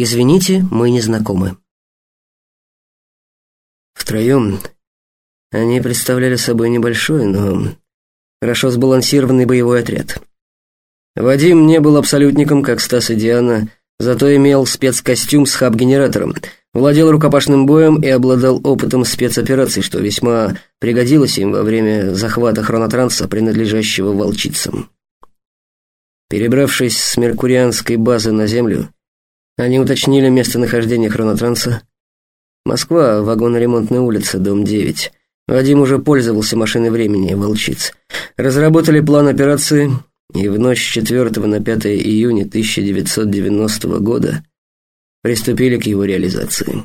Извините, мы не знакомы». Втроем они представляли собой небольшой, но хорошо сбалансированный боевой отряд. Вадим не был абсолютником, как Стас и Диана, зато имел спецкостюм с хаб-генератором, владел рукопашным боем и обладал опытом спецопераций, что весьма пригодилось им во время захвата хронотранса, принадлежащего волчицам. Перебравшись с меркурианской базы на Землю, они уточнили местонахождение хронотранса. Москва, вагоноремонтная улица, дом 9. Вадим уже пользовался машиной времени, волчиц. Разработали план операции, и в ночь с 4 на 5 июня 1990 года приступили к его реализации.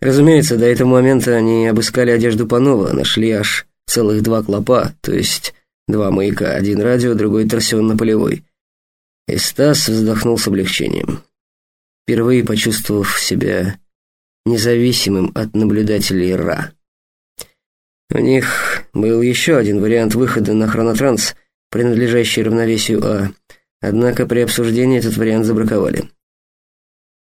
Разумеется, до этого момента они обыскали одежду Панова, нашли аж целых два клопа, то есть два маяка, один радио, другой торсионно-полевой. И Стас вздохнул с облегчением, впервые почувствовав себя независимым от наблюдателей Ра. У них был еще один вариант выхода на хронотранс, принадлежащий равновесию А, однако при обсуждении этот вариант забраковали.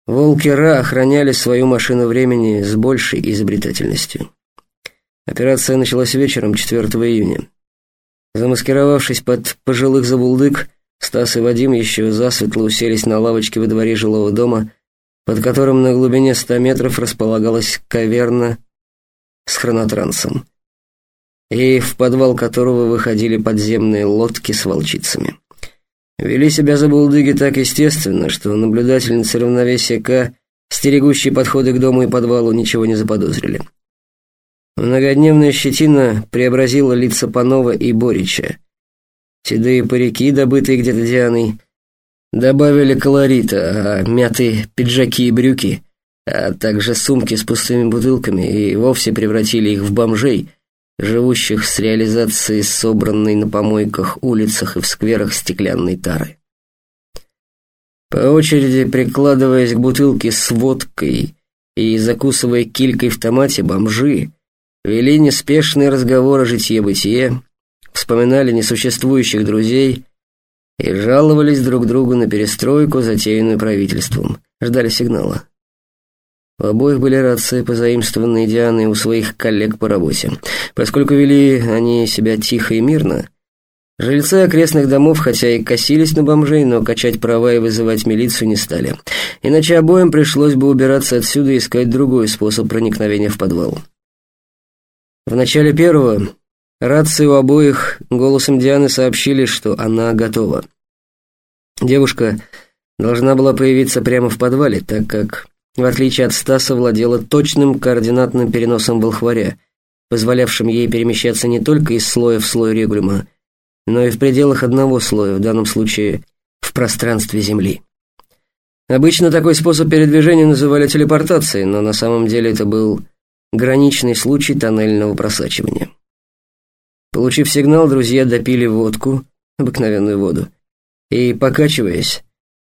Волки Ра охраняли свою машину времени с большей изобретательностью. Операция началась вечером 4 июня. Замаскировавшись под пожилых забулдык, Стас и Вадим еще засветло уселись на лавочке во дворе жилого дома, под которым на глубине ста метров располагалась каверна с хронотрансом и в подвал которого выходили подземные лодки с волчицами. Вели себя забулдыги так естественно, что наблюдательницы равновесия К, стерегущие подходы к дому и подвалу, ничего не заподозрили. Многодневная щетина преобразила лица Панова и Борича. Седые парики, добытые где-то Дианой, добавили колорита, а мятые пиджаки и брюки, а также сумки с пустыми бутылками и вовсе превратили их в бомжей – живущих с реализацией собранной на помойках, улицах и в скверах стеклянной тары. По очереди, прикладываясь к бутылке с водкой и закусывая килькой в томате, бомжи вели неспешные разговоры житье-бытие, вспоминали несуществующих друзей и жаловались друг другу на перестройку, затеянную правительством, ждали сигнала. У обоих были рации, позаимствованные Дианой у своих коллег по работе. Поскольку вели они себя тихо и мирно, жильцы окрестных домов, хотя и косились на бомжей, но качать права и вызывать милицию не стали. Иначе обоим пришлось бы убираться отсюда и искать другой способ проникновения в подвал. В начале первого рации у обоих голосом Дианы сообщили, что она готова. Девушка должна была появиться прямо в подвале, так как в отличие от Стаса, владела точным координатным переносом волхваря, позволявшим ей перемещаться не только из слоя в слой регулима, но и в пределах одного слоя, в данном случае в пространстве Земли. Обычно такой способ передвижения называли телепортацией, но на самом деле это был граничный случай тоннельного просачивания. Получив сигнал, друзья допили водку, обыкновенную воду, и, покачиваясь,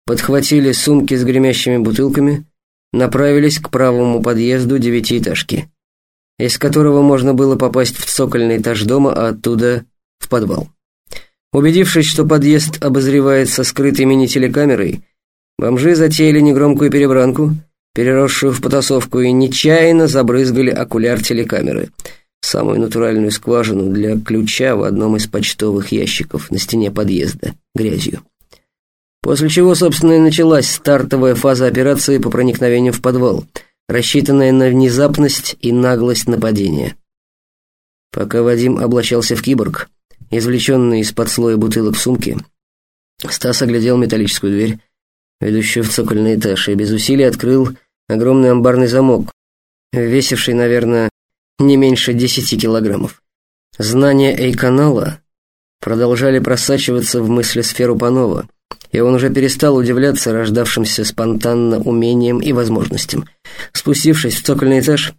подхватили сумки с гремящими бутылками, направились к правому подъезду девятиэтажки, из которого можно было попасть в цокольный этаж дома, а оттуда в подвал. Убедившись, что подъезд обозревается скрытой мини-телекамерой, бомжи затеяли негромкую перебранку, переросшую в потасовку, и нечаянно забрызгали окуляр телекамеры, самую натуральную скважину для ключа в одном из почтовых ящиков на стене подъезда, грязью. После чего, собственно, и началась стартовая фаза операции по проникновению в подвал, рассчитанная на внезапность и наглость нападения. Пока Вадим облачался в киборг, извлеченный из-под слоя бутылок в сумке, Стас оглядел металлическую дверь, ведущую в цокольный этаж, и без усилий открыл огромный амбарный замок, весивший, наверное, не меньше десяти килограммов. Знания Эй-канала продолжали просачиваться в мыслесферу Панова — и он уже перестал удивляться рождавшимся спонтанно умениям и возможностям. Спустившись в цокольный этаж,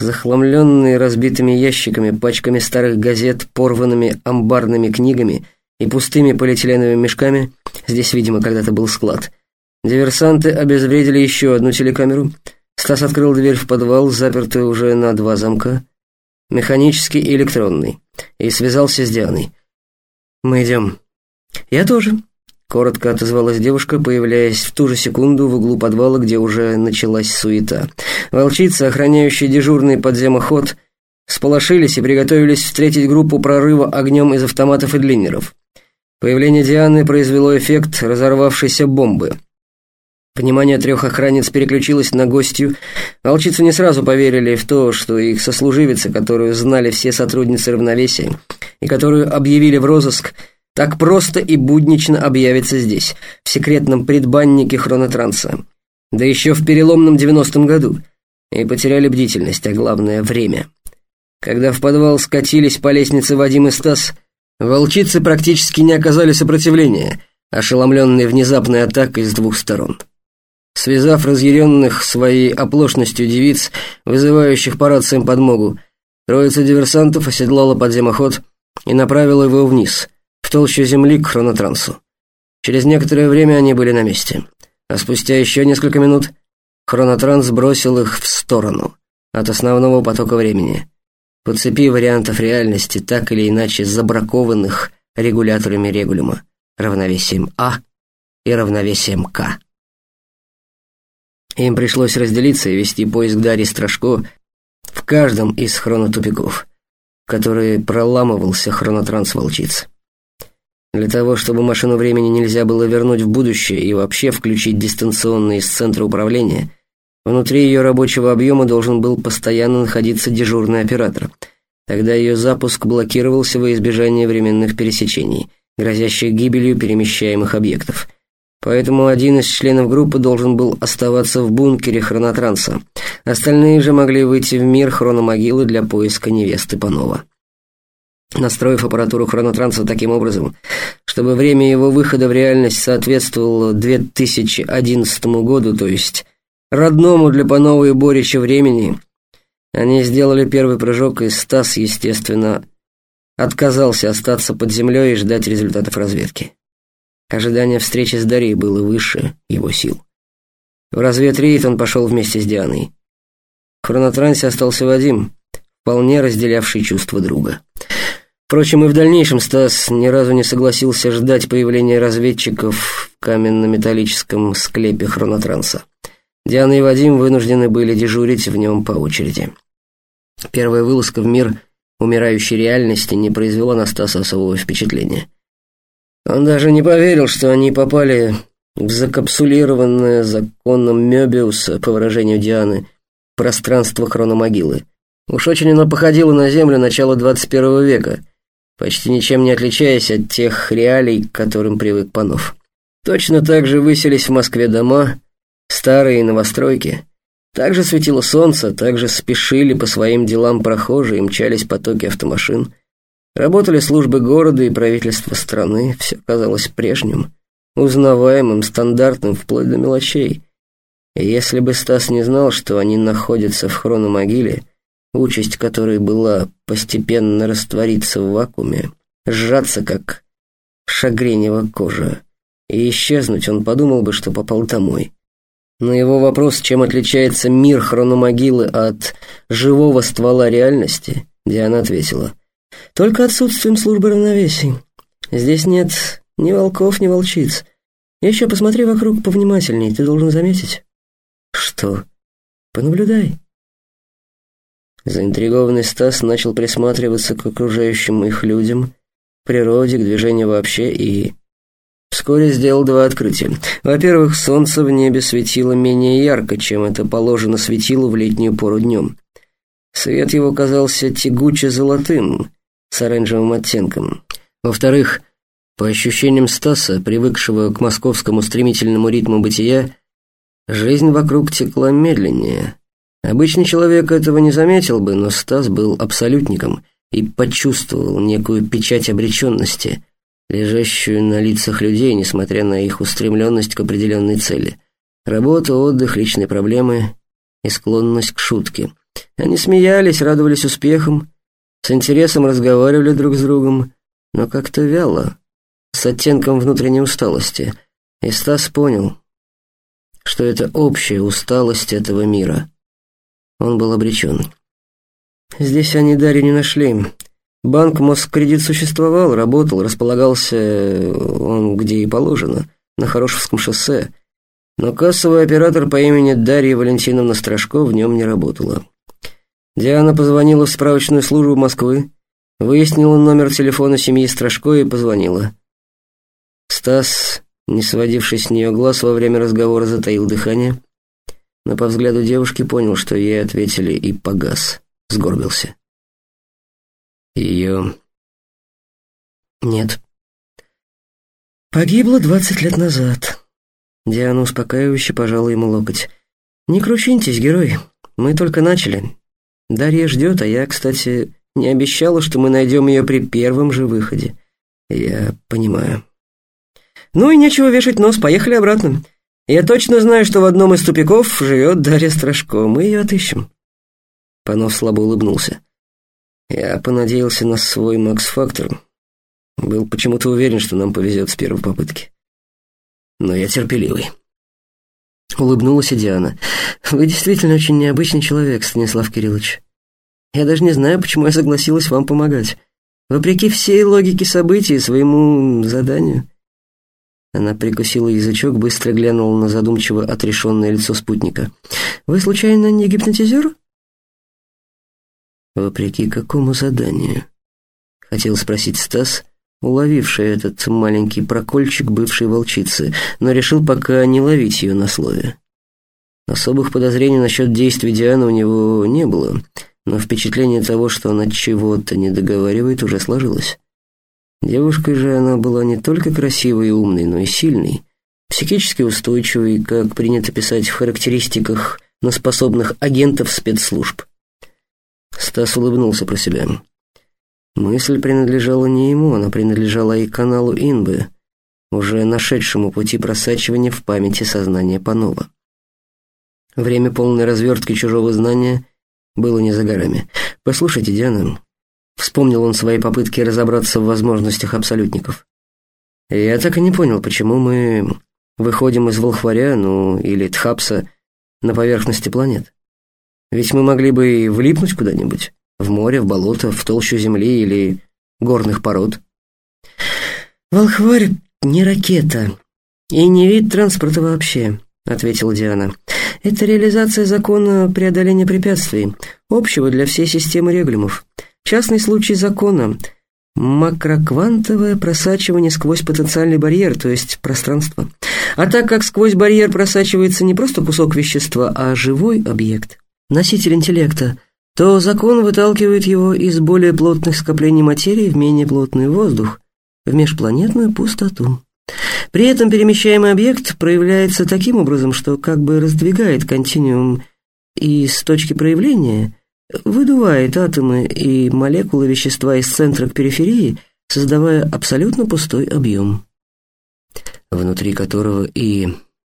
захламленный разбитыми ящиками, пачками старых газет, порванными амбарными книгами и пустыми полиэтиленовыми мешками, здесь, видимо, когда-то был склад, диверсанты обезвредили еще одну телекамеру. Стас открыл дверь в подвал, запертую уже на два замка, механический и электронный, и связался с Дианой. «Мы идем». «Я тоже», коротко отозвалась девушка, появляясь в ту же секунду в углу подвала, где уже началась суета. Волчицы, охраняющие дежурный подземоход, сполошились и приготовились встретить группу прорыва огнем из автоматов и длиннеров. Появление Дианы произвело эффект разорвавшейся бомбы. Внимание трех охранниц переключилось на гостью. Волчицы не сразу поверили в то, что их сослуживица, которую знали все сотрудницы равновесия и которую объявили в розыск, так просто и буднично объявится здесь, в секретном предбаннике хронотранса. Да еще в переломном девяностом году. И потеряли бдительность, а главное — время. Когда в подвал скатились по лестнице Вадим и Стас, волчицы практически не оказали сопротивления, ошеломленные внезапной атакой с двух сторон. Связав разъяренных своей оплошностью девиц, вызывающих по рациям подмогу, троица диверсантов оседлала подземоход и направила его вниз, в толщу земли к хронотрансу. Через некоторое время они были на месте, а спустя еще несколько минут хронотранс бросил их в сторону от основного потока времени, по цепи вариантов реальности, так или иначе забракованных регуляторами регулюма, равновесием А и равновесием К. Им пришлось разделиться и вести поиск Дарьи Страшко в каждом из хронотупиков, в которые проламывался хронотранс волчиц. Для того, чтобы машину времени нельзя было вернуть в будущее и вообще включить дистанционно из центра управления, внутри ее рабочего объема должен был постоянно находиться дежурный оператор. Тогда ее запуск блокировался во избежание временных пересечений, грозящих гибелью перемещаемых объектов – Поэтому один из членов группы должен был оставаться в бункере хронотранса. Остальные же могли выйти в мир хрономогилы для поиска невесты Панова. Настроив аппаратуру хронотранса таким образом, чтобы время его выхода в реальность соответствовало 2011 году, то есть родному для Панова и Борича времени, они сделали первый прыжок, и Стас, естественно, отказался остаться под землей и ждать результатов разведки. Ожидание встречи с Дарьей было выше его сил. В разведрейд он пошел вместе с Дианой. В хронотрансе остался Вадим, вполне разделявший чувства друга. Впрочем, и в дальнейшем Стас ни разу не согласился ждать появления разведчиков в каменно-металлическом склепе хронотранса. Диана и Вадим вынуждены были дежурить в нем по очереди. Первая вылазка в мир умирающей реальности не произвела на Стаса особого впечатления. Он даже не поверил, что они попали в закапсулированное законом Мёбиуса, по выражению Дианы, пространство хрономогилы. Уж очень оно походило на Землю начала 21 века, почти ничем не отличаясь от тех реалий, к которым привык Панов. Точно так же выселись в Москве дома, старые новостройки. Также светило солнце, также спешили по своим делам прохожие, мчались потоки автомашин. Работали службы города и правительства страны, все казалось прежним, узнаваемым, стандартным, вплоть до мелочей. И если бы Стас не знал, что они находятся в хрономогиле, участь которой была постепенно раствориться в вакууме, сжаться, как шагренева кожа, и исчезнуть, он подумал бы, что попал домой. На его вопрос, чем отличается мир хрономогилы от живого ствола реальности, Диана ответила, только отсутствием службы равновесия. Здесь нет ни волков, ни волчиц. Еще посмотри вокруг повнимательней, ты должен заметить. Что? Понаблюдай. Заинтригованный Стас начал присматриваться к окружающим их людям, природе, к движению вообще и... Вскоре сделал два открытия. Во-первых, солнце в небе светило менее ярко, чем это положено светилу в летнюю пору днем. Свет его казался тягуче золотым, с оранжевым оттенком. Во-вторых, по ощущениям Стаса, привыкшего к московскому стремительному ритму бытия, жизнь вокруг текла медленнее. Обычный человек этого не заметил бы, но Стас был абсолютником и почувствовал некую печать обреченности, лежащую на лицах людей, несмотря на их устремленность к определенной цели. Работа, отдых, личные проблемы и склонность к шутке. Они смеялись, радовались успехам, с интересом разговаривали друг с другом, но как-то вяло, с оттенком внутренней усталости. И Стас понял, что это общая усталость этого мира. Он был обречен. Здесь они Дарью не нашли. Банк Москредит существовал, работал, располагался он где и положено, на Хорошевском шоссе, но кассовый оператор по имени Дарья Валентиновна Страшко в нем не работала. Диана позвонила в справочную службу Москвы, выяснила номер телефона семьи Страшко и позвонила. Стас, не сводивший с нее глаз во время разговора, затаил дыхание, но по взгляду девушки понял, что ей ответили и погас, сгорбился. Ее... Нет. Погибла двадцать лет назад. Диана успокаивающе пожала ему локоть. «Не кручиньтесь, герой, мы только начали. Дарья ждет, а я, кстати, не обещала, что мы найдем ее при первом же выходе. Я понимаю». «Ну и нечего вешать нос, поехали обратно. Я точно знаю, что в одном из тупиков живет Дарья Страшко, мы ее отыщем». Панов слабо улыбнулся. «Я понадеялся на свой Макс-фактор. Был почему-то уверен, что нам повезет с первой попытки» но я терпеливый». Улыбнулась и Диана. «Вы действительно очень необычный человек, Станислав Кириллович. Я даже не знаю, почему я согласилась вам помогать. Вопреки всей логике событий и своему заданию». Она прикусила язычок, быстро глянула на задумчиво отрешенное лицо спутника. «Вы, случайно, не гипнотизер?» «Вопреки какому заданию?» — хотел спросить Стас, уловивший этот маленький прокольчик бывшей волчицы, но решил пока не ловить ее на слове. Особых подозрений насчет действий Дианы у него не было, но впечатление того, что она чего-то не договаривает, уже сложилось. Девушкой же она была не только красивой и умной, но и сильной, психически устойчивой, как принято писать в характеристиках на способных агентов спецслужб. Стас улыбнулся про себя. Мысль принадлежала не ему, она принадлежала и каналу Инбы, уже нашедшему пути просачивания в памяти сознания Панова. Время полной развертки чужого знания было не за горами. «Послушайте, Диана», — вспомнил он свои попытки разобраться в возможностях абсолютников. «Я так и не понял, почему мы выходим из Волхваря, ну, или Тхапса, на поверхности планет. Ведь мы могли бы и влипнуть куда-нибудь». В море, в болото, в толщу земли или горных пород. «Волхварь не ракета и не вид транспорта вообще», — ответила Диана. «Это реализация закона преодоления препятствий, общего для всей системы регулимов. Частный случай закона — макроквантовое просачивание сквозь потенциальный барьер, то есть пространство. А так как сквозь барьер просачивается не просто кусок вещества, а живой объект, носитель интеллекта — то закон выталкивает его из более плотных скоплений материи в менее плотный воздух, в межпланетную пустоту. При этом перемещаемый объект проявляется таким образом, что как бы раздвигает континуум и с точки проявления выдувает атомы и молекулы вещества из центра к периферии, создавая абсолютно пустой объем, внутри которого и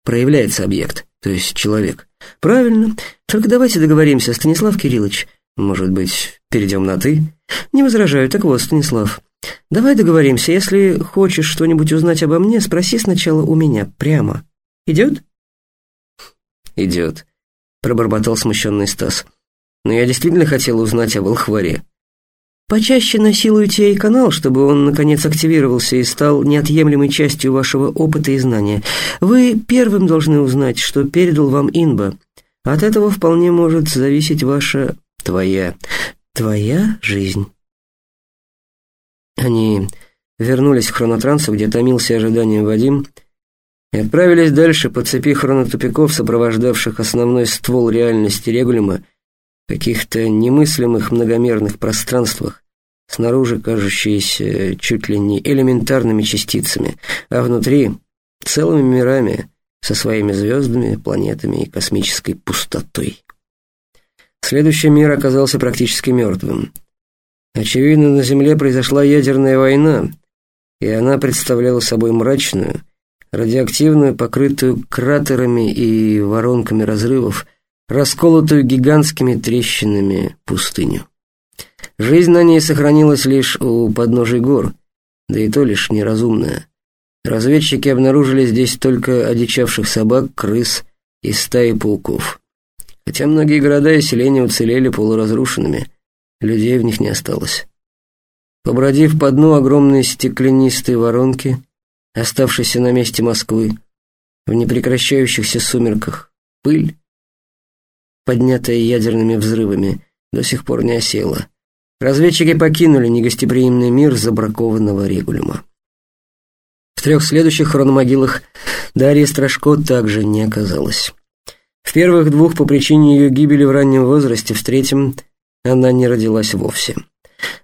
проявляется объект, то есть человек. Правильно. Только давайте договоримся, Станислав Кириллович. Может быть, перейдем на «ты»? Не возражаю. Так вот, Станислав, давай договоримся. Если хочешь что-нибудь узнать обо мне, спроси сначала у меня, прямо. Идет? Идет, пробормотал смущенный Стас. Но я действительно хотел узнать о Волхваре. Почаще насилуйте ей канал, чтобы он, наконец, активировался и стал неотъемлемой частью вашего опыта и знания. Вы первым должны узнать, что передал вам Инба. От этого вполне может зависеть ваша твоя, твоя жизнь. Они вернулись в хронотрансу, где томился ожиданием Вадим, и отправились дальше по цепи хронотупиков, сопровождавших основной ствол реальности регулима, каких-то немыслимых многомерных пространствах, снаружи кажущиеся чуть ли не элементарными частицами, а внутри — целыми мирами со своими звездами, планетами и космической пустотой. Следующий мир оказался практически мертвым. Очевидно, на Земле произошла ядерная война, и она представляла собой мрачную, радиоактивную, покрытую кратерами и воронками разрывов, расколотую гигантскими трещинами пустыню. Жизнь на ней сохранилась лишь у подножий гор, да и то лишь неразумная. Разведчики обнаружили здесь только одичавших собак, крыс и стаи пауков. Хотя многие города и селения уцелели полуразрушенными, людей в них не осталось. Побродив по дну огромной стеклянистой воронки, оставшейся на месте Москвы, в непрекращающихся сумерках, пыль, поднятая ядерными взрывами, до сих пор не осела. Разведчики покинули негостеприимный мир забракованного регулюма. В трех следующих хрономогилах Дарья Страшко также не оказалась. В первых двух по причине ее гибели в раннем возрасте, в третьем она не родилась вовсе.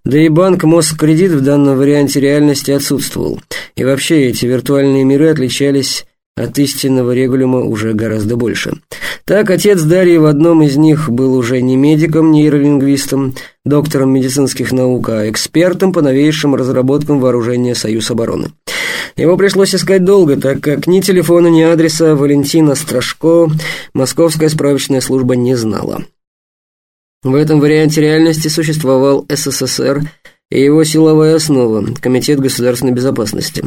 Да и банк Москредит в данном варианте реальности отсутствовал. И вообще эти виртуальные миры отличались от истинного регулюма уже гораздо больше. Так, отец Дарьи в одном из них был уже не медиком, нейролингвистом, доктором медицинских наук, а экспертом по новейшим разработкам вооружения Союз обороны. Его пришлось искать долго, так как ни телефона, ни адреса Валентина Страшко московская справочная служба не знала. В этом варианте реальности существовал СССР и его силовая основа – Комитет государственной безопасности.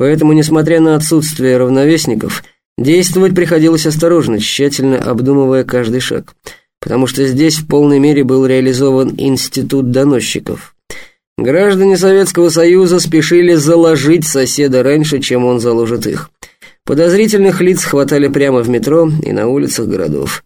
Поэтому, несмотря на отсутствие равновесников, действовать приходилось осторожно, тщательно обдумывая каждый шаг, потому что здесь в полной мере был реализован институт доносчиков. Граждане Советского Союза спешили заложить соседа раньше, чем он заложит их. Подозрительных лиц хватали прямо в метро и на улицах городов.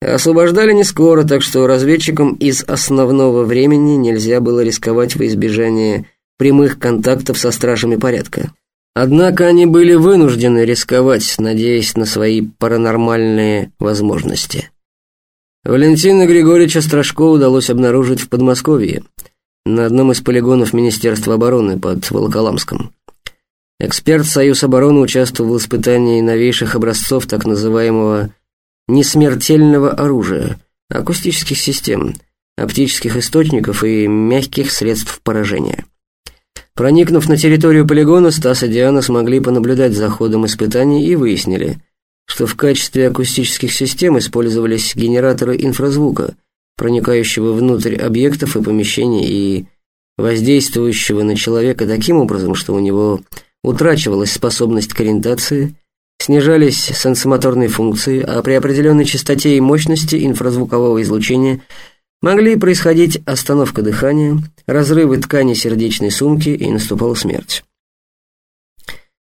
Освобождали не скоро, так что разведчикам из основного времени нельзя было рисковать во избежание прямых контактов со стражами порядка. Однако они были вынуждены рисковать, надеясь на свои паранормальные возможности. Валентина Григорьевича Страшко удалось обнаружить в Подмосковье, на одном из полигонов Министерства обороны под Волоколамском. Эксперт Союз обороны участвовал в испытании новейших образцов так называемого не смертельного оружия, акустических систем, оптических источников и мягких средств поражения. Проникнув на территорию полигона, Стас и Диана смогли понаблюдать за ходом испытаний и выяснили, что в качестве акустических систем использовались генераторы инфразвука, проникающего внутрь объектов и помещений и воздействующего на человека таким образом, что у него утрачивалась способность к ориентации, снижались сенсомоторные функции, а при определенной частоте и мощности инфразвукового излучения могли происходить остановка дыхания, разрывы ткани сердечной сумки и наступала смерть.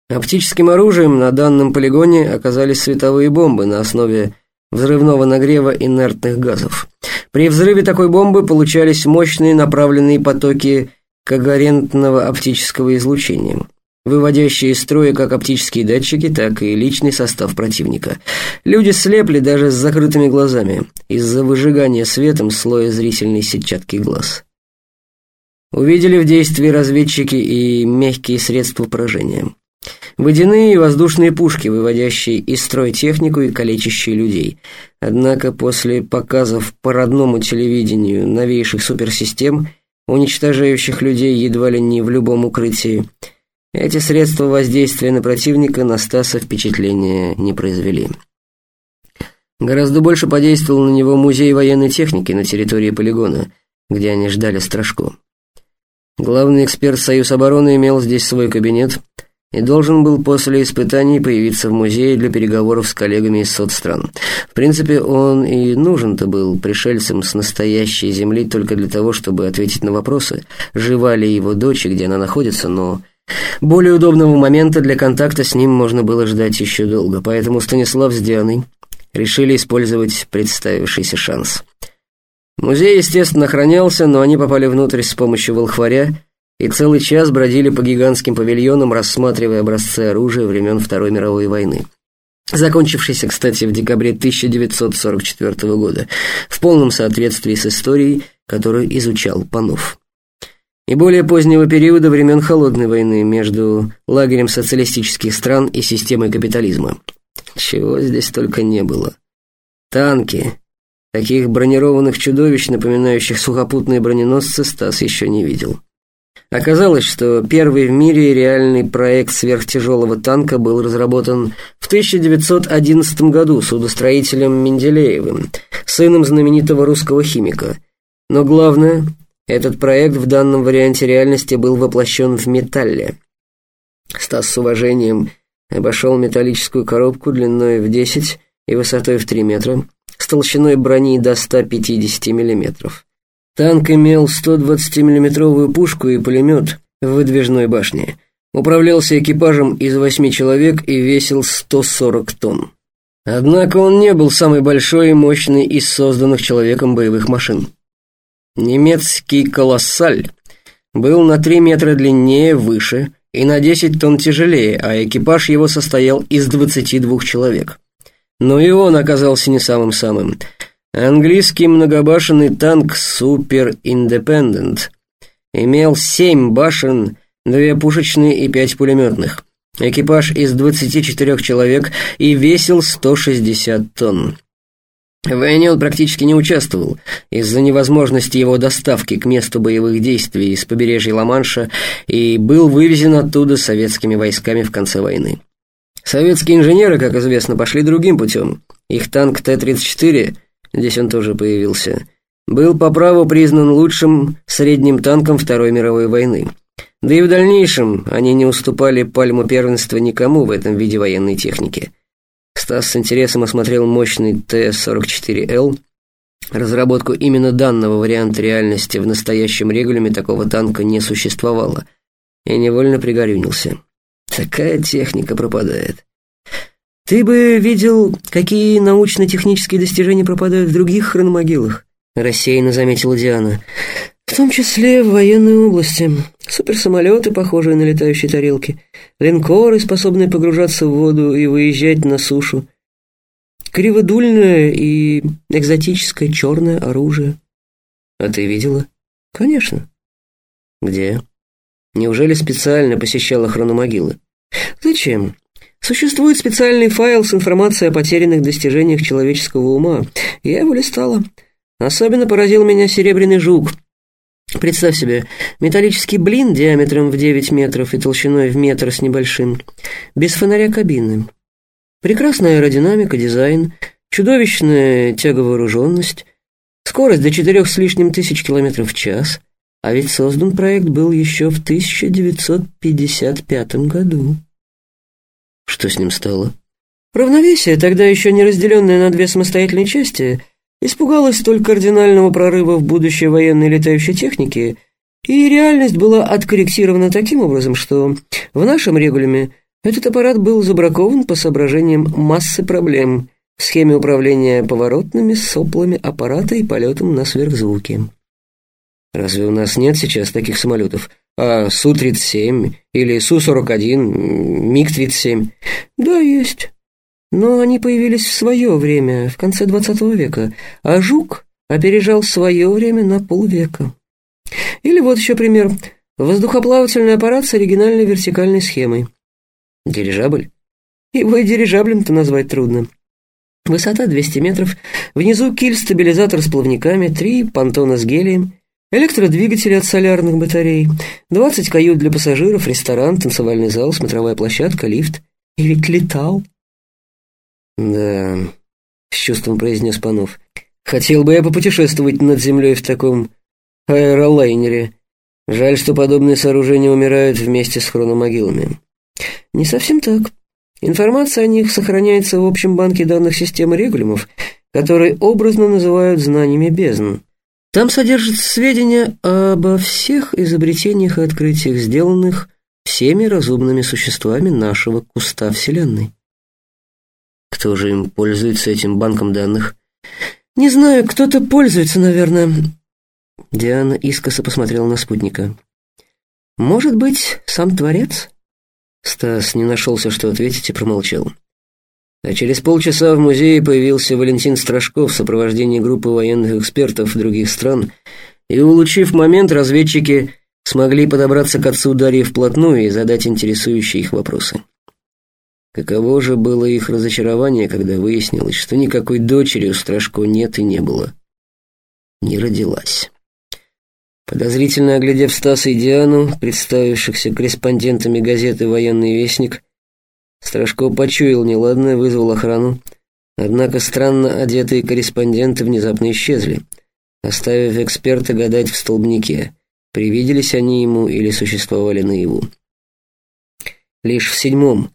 Оптическим оружием на данном полигоне оказались световые бомбы на основе взрывного нагрева инертных газов. При взрыве такой бомбы получались мощные направленные потоки когерентного оптического излучения выводящие из строя как оптические датчики, так и личный состав противника. Люди слепли даже с закрытыми глазами из-за выжигания светом слоя зрительной сетчатки глаз. Увидели в действии разведчики и мягкие средства поражения. Водяные и воздушные пушки, выводящие из строя технику и калечащие людей. Однако после показов по родному телевидению новейших суперсистем, уничтожающих людей едва ли не в любом укрытии, эти средства воздействия на противника на Стаса впечатления не произвели. Гораздо больше подействовал на него музей военной техники на территории полигона, где они ждали Страшко. Главный эксперт Союз обороны имел здесь свой кабинет и должен был после испытаний появиться в музее для переговоров с коллегами из соцстран. В принципе, он и нужен-то был пришельцам с настоящей земли только для того, чтобы ответить на вопросы, жива ли его дочь и где она находится, но более удобного момента для контакта с ним можно было ждать еще долго, поэтому Станислав с Дианой решили использовать представившийся шанс. Музей, естественно, охранялся, но они попали внутрь с помощью волхваря и целый час бродили по гигантским павильонам, рассматривая образцы оружия времен Второй мировой войны закончившийся, кстати, в декабре 1944 года, в полном соответствии с историей, которую изучал Панов и более позднего периода времен Холодной войны между лагерем социалистических стран и системой капитализма. Чего здесь только не было. Танки. Таких бронированных чудовищ, напоминающих сухопутные броненосцы, Стас еще не видел. Оказалось, что первый в мире реальный проект сверхтяжелого танка был разработан в 1911 году судостроителем Менделеевым, сыном знаменитого русского химика. Но главное, этот проект в данном варианте реальности был воплощен в металле. Стас с уважением обошел металлическую коробку длиной в 10 и высотой в 3 метра, с толщиной брони до 150 миллиметров. Танк имел 120-миллиметровую пушку и пулемет в выдвижной башне. Управлялся экипажем из восьми человек и весил 140 тонн. Однако он не был самой большой и мощной из созданных человеком боевых машин. Немецкий «Колоссаль» был на 3 метра длиннее, выше и на 10 тонн тяжелее, а экипаж его состоял из 22 человек. Но и он оказался не самым-самым. Английский многобашенный танк «Супер Индепендент» имел семь башен, две пушечные и пять пулеметных. Экипаж из 24 человек и весил 160 тонн. В войне он практически не участвовал из-за невозможности его доставки к месту боевых действий из побережья Ла-Манша и был вывезен оттуда советскими войсками в конце войны. Советские инженеры, как известно, пошли другим путем. Их танк Т-34, здесь он тоже появился, был по праву признан лучшим средним танком Второй мировой войны. Да и в дальнейшем они не уступали пальму первенства никому в этом виде военной техники. Стас с интересом осмотрел мощный Т-44Л. Разработку именно данного варианта реальности в настоящем регулюме такого танка не существовало, и невольно пригорюнился. Такая техника пропадает. Ты бы видел, какие научно-технические достижения пропадают в других хрономогилах, рассеянно заметила Диана. В том числе в военной области. Суперсамолеты, похожие на летающие тарелки, линкоры, способные погружаться в воду и выезжать на сушу, криводульное и экзотическое черное оружие. А ты видела? Конечно. Где? Неужели специально посещала хрономогилы? Зачем? Существует специальный файл с информацией о потерянных достижениях человеческого ума. Я его листала. Особенно поразил меня серебряный жук. Представь себе, металлический блин диаметром в 9 метров и толщиной в метр с небольшим, без фонаря кабины. Прекрасная аэродинамика, дизайн, чудовищная тяговооруженность, скорость до четырех с лишним тысяч километров в час, а ведь создан проект был еще в 1955 году. Что с ним стало? Равновесие, тогда еще не разделенное на две самостоятельные части – испугалась столь кардинального прорыва в будущее военной летающей техники, и реальность была откорректирована таким образом, что в нашем регулюме этот аппарат был забракован по соображениям массы проблем в схеме управления поворотными соплами аппарата и полетом на сверхзвуке. Разве у нас нет сейчас таких самолетов? А Су-37 или Су-41, МиГ-37? Да, есть. Но они появились в свое время, в конце XX века, а жук опережал свое время на полвека. Или вот еще пример. Воздухоплавательный аппарат с оригинальной вертикальной схемой. Дирижабль? Его и дирижаблем-то назвать трудно. Высота 200 метров, внизу киль-стабилизатор с плавниками, три понтона с гелием, электродвигатели от солярных батарей, 20 кают для пассажиров, ресторан, танцевальный зал, смотровая площадка, лифт. И ведь летал. «Да», — с чувством произнес Панов. «Хотел бы я попутешествовать над землей в таком аэролайнере. Жаль, что подобные сооружения умирают вместе с хрономогилами». «Не совсем так. Информация о них сохраняется в общем банке данных системы регулюмов, который образно называют знаниями бездн. Там содержатся сведения обо всех изобретениях и открытиях, сделанных всеми разумными существами нашего куста Вселенной. Кто же им пользуется этим банком данных? Не знаю, кто-то пользуется, наверное. Диана искоса посмотрела на спутника. Может быть, сам Творец? Стас не нашелся, что ответить, и промолчал. А через полчаса в музее появился Валентин Страшков в сопровождении группы военных экспертов других стран, и, улучив момент, разведчики смогли подобраться к отцу Дарьи вплотную и задать интересующие их вопросы. Каково же было их разочарование, когда выяснилось, что никакой дочери у Страшко нет и не было. Не родилась. Подозрительно оглядев Стаса и Диану, представившихся корреспондентами газеты «Военный вестник», Страшко почуял неладное, вызвал охрану. Однако странно одетые корреспонденты внезапно исчезли, оставив эксперта гадать в столбнике, привиделись они ему или существовали наяву. Лишь в седьмом,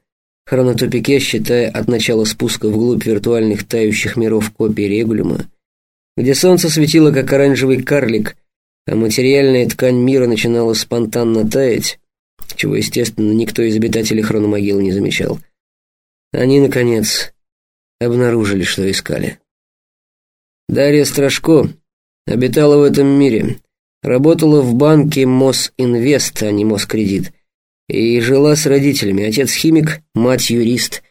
хронотупике, считая от начала спуска вглубь виртуальных тающих миров копий регулюма, где солнце светило как оранжевый карлик а материальная ткань мира начинала спонтанно таять, чего, естественно, никто из обитателей хрономогилы не замечал. Они, наконец, обнаружили, что искали. Дарья Страшко обитала в этом мире, работала в банке Мосинвест, а не Москредит, и жила с родителями, отец химик, мать юрист,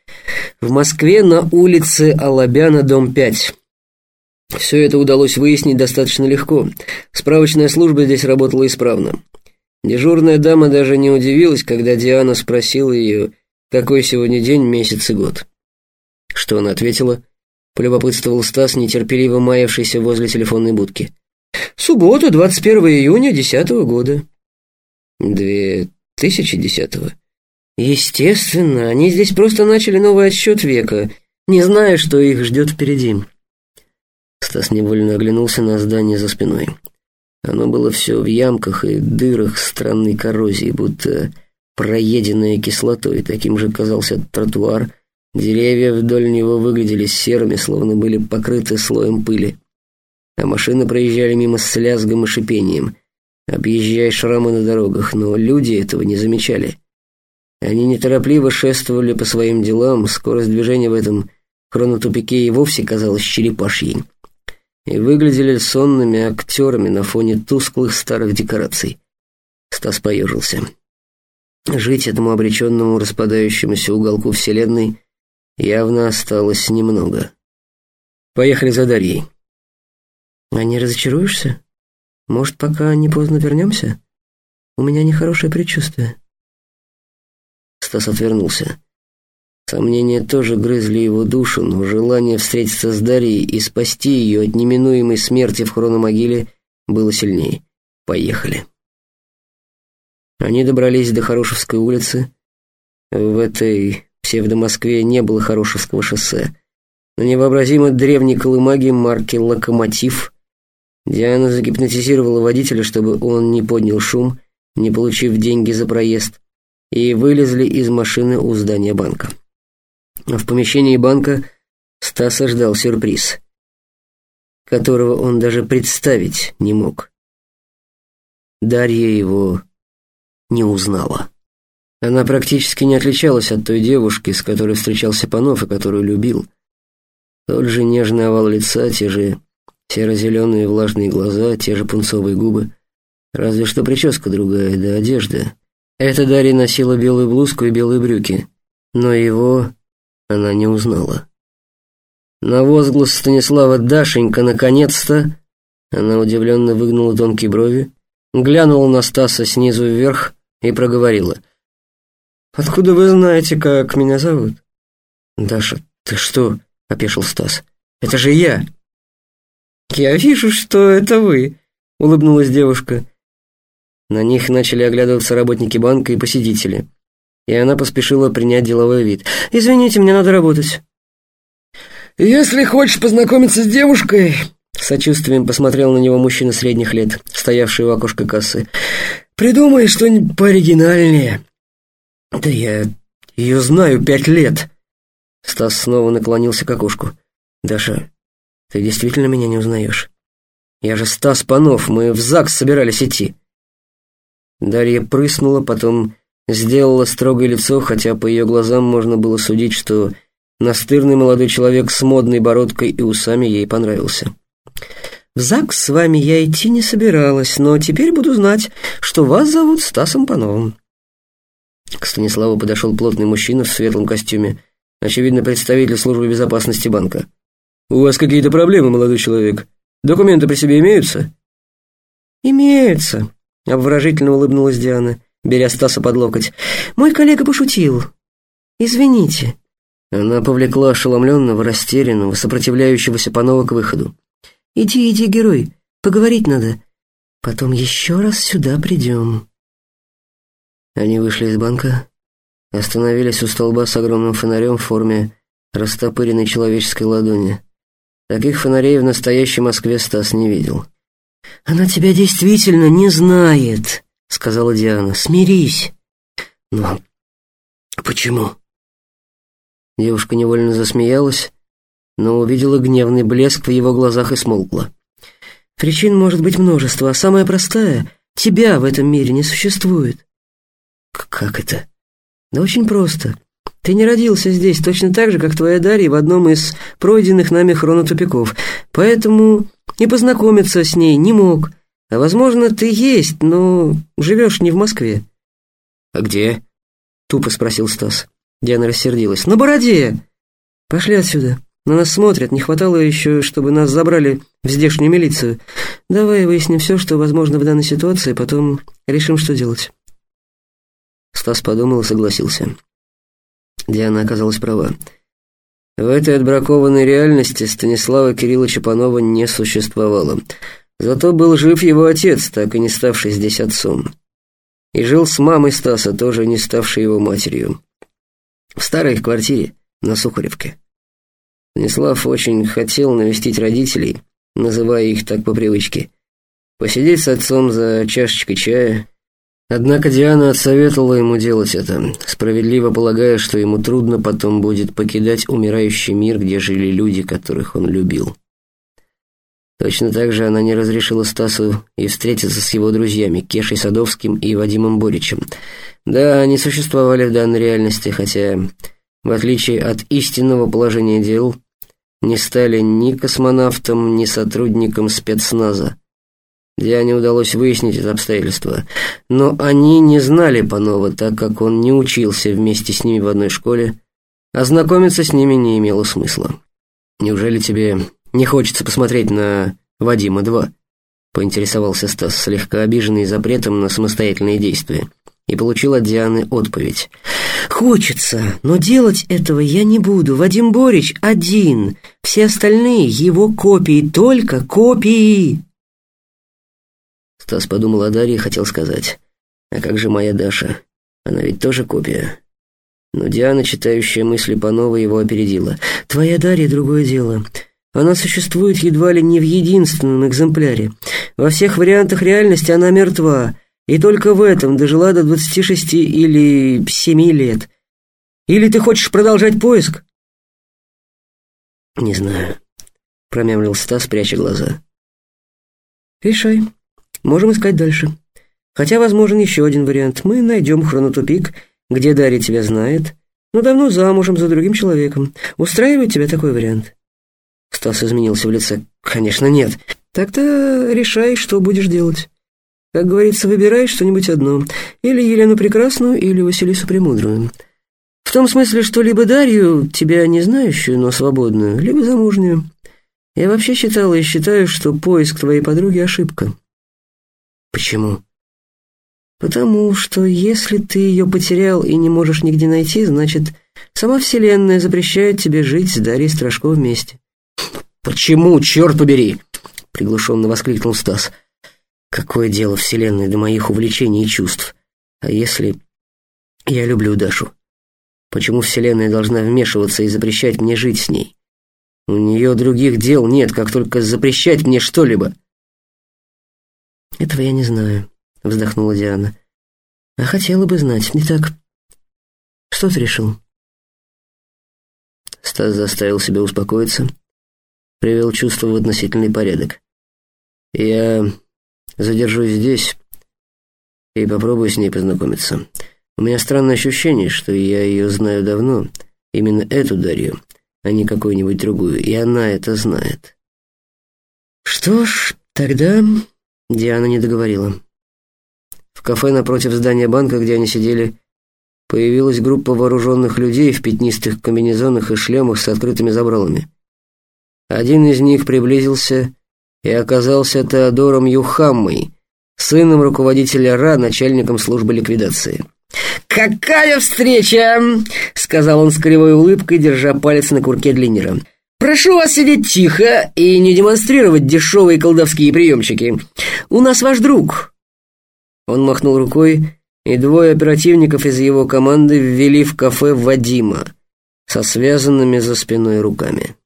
в Москве на улице Алабяна, дом 5. Все это удалось выяснить достаточно легко. Справочная служба здесь работала исправно. Дежурная дама даже не удивилась, когда Диана спросила ее, какой сегодня день, месяц и год. Что она ответила? Полюбопытствовал Стас, нетерпеливо маявшийся возле телефонной будки. «Суббота, 21 июня десятого года». «Две тысячи десятого?» «Естественно, они здесь просто начали новый отсчет века, не зная, что их ждет впереди». Стас невольно оглянулся на здание за спиной. Оно было все в ямках и дырах странной коррозии, будто проеденное кислотой. Таким же казался тротуар. Деревья вдоль него выглядели серыми, словно были покрыты слоем пыли. А машины проезжали мимо с лязгом и шипением, объезжая шрамы на дорогах, но люди этого не замечали. Они неторопливо шествовали по своим делам, скорость движения в этом хронотупике и вовсе казалась черепашьей и выглядели сонными актерами на фоне тусклых старых декораций. Стас поежился. Жить этому обреченному распадающемуся уголку Вселенной явно осталось немного. Поехали за Дарьей. А не разочаруешься? Может, пока не поздно вернемся? У меня нехорошее предчувствие. Стас отвернулся. Сомнения тоже грызли его душу, но желание встретиться с Дарьей и спасти ее от неминуемой смерти в хрономогиле было сильнее. Поехали. Они добрались до Хорошевской улицы. В этой псевдо-Москве не было Хорошевского шоссе. На невообразимо древней колымаге марки «Локомотив» Диана загипнотизировала водителя, чтобы он не поднял шум, не получив деньги за проезд, и вылезли из машины у здания банка. В помещении банка Стаса ждал сюрприз, которого он даже представить не мог. Дарья его не узнала. Она практически не отличалась от той девушки, с которой встречался Панов и которую любил. Тот же нежный овал лица, те же серо-зеленые влажные глаза, те же пунцовые губы. Разве что прическа другая, да одежда. Эта Дарья носила белую блузку и белые брюки, но его она не узнала. На возглас Станислава «Дашенька, наконец-то!» Она удивленно выгнула тонкие брови, глянула на Стаса снизу вверх и проговорила. «Откуда вы знаете, как меня зовут?» «Даша, ты что?» — опешил Стас. «Это же я!» «Я вижу, что это вы», — улыбнулась девушка. На них начали оглядываться работники банка и посетители и она поспешила принять деловой вид. «Извините, мне надо работать». «Если хочешь познакомиться с девушкой...» сочувствием посмотрел на него мужчина средних лет, стоявший у окошка кассы. «Придумай что-нибудь пооригинальнее». «Да я ее знаю пять лет». Стас снова наклонился к окошку. «Даша, ты действительно меня не узнаешь? Я же Стас Панов, мы в ЗАГС собирались идти». Дарья прыснула, потом Сделала строгое лицо, хотя по ее глазам можно было судить, что настырный молодой человек с модной бородкой и усами ей понравился. «В ЗАГС с вами я идти не собиралась, но теперь буду знать, что вас зовут Стасом Пановым». К Станиславу подошел плотный мужчина в светлом костюме, очевидно, представитель службы безопасности банка. «У вас какие-то проблемы, молодой человек? Документы при себе имеются?» «Имеются», — обворожительно улыбнулась Диана беря Стаса под локоть. «Мой коллега пошутил. Извините». Она повлекла ошеломленного, растерянного, сопротивляющегося Панова к выходу. «Иди, иди, герой, поговорить надо. Потом еще раз сюда придем». Они вышли из банка, остановились у столба с огромным фонарем в форме растопыренной человеческой ладони. Таких фонарей в настоящей Москве Стас не видел. «Она тебя действительно не знает», — сказала Диана. «Смирись». «Но почему?» Девушка невольно засмеялась, но увидела гневный блеск в его глазах и смолкла. Причин может быть множество, а самая простая — тебя в этом мире не существует. Как это? Да очень просто. Ты не родился здесь точно так же, как твоя Дарья в одном из пройденных нами хронотупиков, поэтому и познакомиться с ней не мог. А возможно, ты есть, но живешь не в Москве. «А где?» — тупо спросил Стас. Диана рассердилась. «На бороде!» «Пошли отсюда. На нас смотрят. Не хватало еще, чтобы нас забрали в здешнюю милицию. Давай выясним все, что возможно в данной ситуации, потом решим, что делать». Стас подумал и согласился. Диана оказалась права. В этой отбракованной реальности Станислава Кирилловича Панова не существовало. Зато был жив его отец, так и не ставший здесь отцом. И жил с мамой Стаса, тоже не ставшей его матерью. В старой квартире на Сухаревке. Станислав очень хотел навестить родителей, называя их так по привычке. Посидеть с отцом за чашечкой чая Однако Диана отсоветовала ему делать это, справедливо полагая, что ему трудно потом будет покидать умирающий мир, где жили люди, которых он любил. Точно так же она не разрешила Стасу и встретиться с его друзьями Кешей Садовским и Вадимом Боричем. Да, они существовали в данной реальности, хотя, в отличие от истинного положения дел, не стали ни космонавтом, ни сотрудником спецназа. Диане удалось выяснить это обстоятельство. Но они не знали Панова, так как он не учился вместе с ними в одной школе, а знакомиться с ними не имело смысла. «Неужели тебе не хочется посмотреть на Вадима-2?» поинтересовался Стас, слегка обиженный запретом на самостоятельные действия, и получил от Дианы отповедь. «Хочется, но делать этого я не буду. Вадим Борич один, все остальные его копии, только копии!» Стас подумал о Дарье и хотел сказать. «А как же моя Даша? Она ведь тоже копия». Но Диана, читающая мысли по новой, его опередила. «Твоя Дарья — другое дело. Она существует едва ли не в единственном экземпляре. Во всех вариантах реальности она мертва, и только в этом дожила до 26 или 7 лет. Или ты хочешь продолжать поиск?» «Не знаю», — промямлил Стас, пряча глаза. «Решай». Можем искать дальше. Хотя возможен еще один вариант. Мы найдем хронотупик, где Дарья тебя знает, но давно замужем за другим человеком. Устраивает тебя такой вариант?» Стас изменился в лице. «Конечно, нет. Так-то решай, что будешь делать. Как говорится, выбирай что-нибудь одно. Или Елену Прекрасную, или Василису Премудрую. В том смысле, что либо Дарью, тебя не знающую, но свободную, либо замужнюю. Я вообще считала и считаю, что поиск твоей подруги — ошибка». Почему? Потому что если ты ее потерял и не можешь нигде найти, значит, сама Вселенная запрещает тебе жить с Дарьей Страшко вместе. «Почему, черт побери?» — приглушенно воскликнул Стас. «Какое дело Вселенной до моих увлечений и чувств? А если я люблю Дашу? Почему Вселенная должна вмешиваться и запрещать мне жить с ней? У нее других дел нет, как только запрещать мне что-либо». «Этого я не знаю», — вздохнула Диана. «А хотела бы знать, не так? Что ты решил?» Стас заставил себя успокоиться, привел чувство в относительный порядок. «Я задержусь здесь и попробую с ней познакомиться. У меня странное ощущение, что я ее знаю давно, именно эту Дарью, а не какую-нибудь другую, и она это знает». «Что ж, тогда Диана не договорила. В кафе напротив здания банка, где они сидели, появилась группа вооруженных людей в пятнистых комбинезонах и шлемах с открытыми забралами. Один из них приблизился и оказался Теодором Юхаммой, сыном руководителя РА, начальником службы ликвидации. «Какая встреча!» — сказал он с кривой улыбкой, держа палец на курке длиннера. «Прошу вас сидеть тихо и не демонстрировать дешевые колдовские приемчики. У нас ваш друг». Он махнул рукой, и двое оперативников из его команды ввели в кафе Вадима со связанными за спиной руками.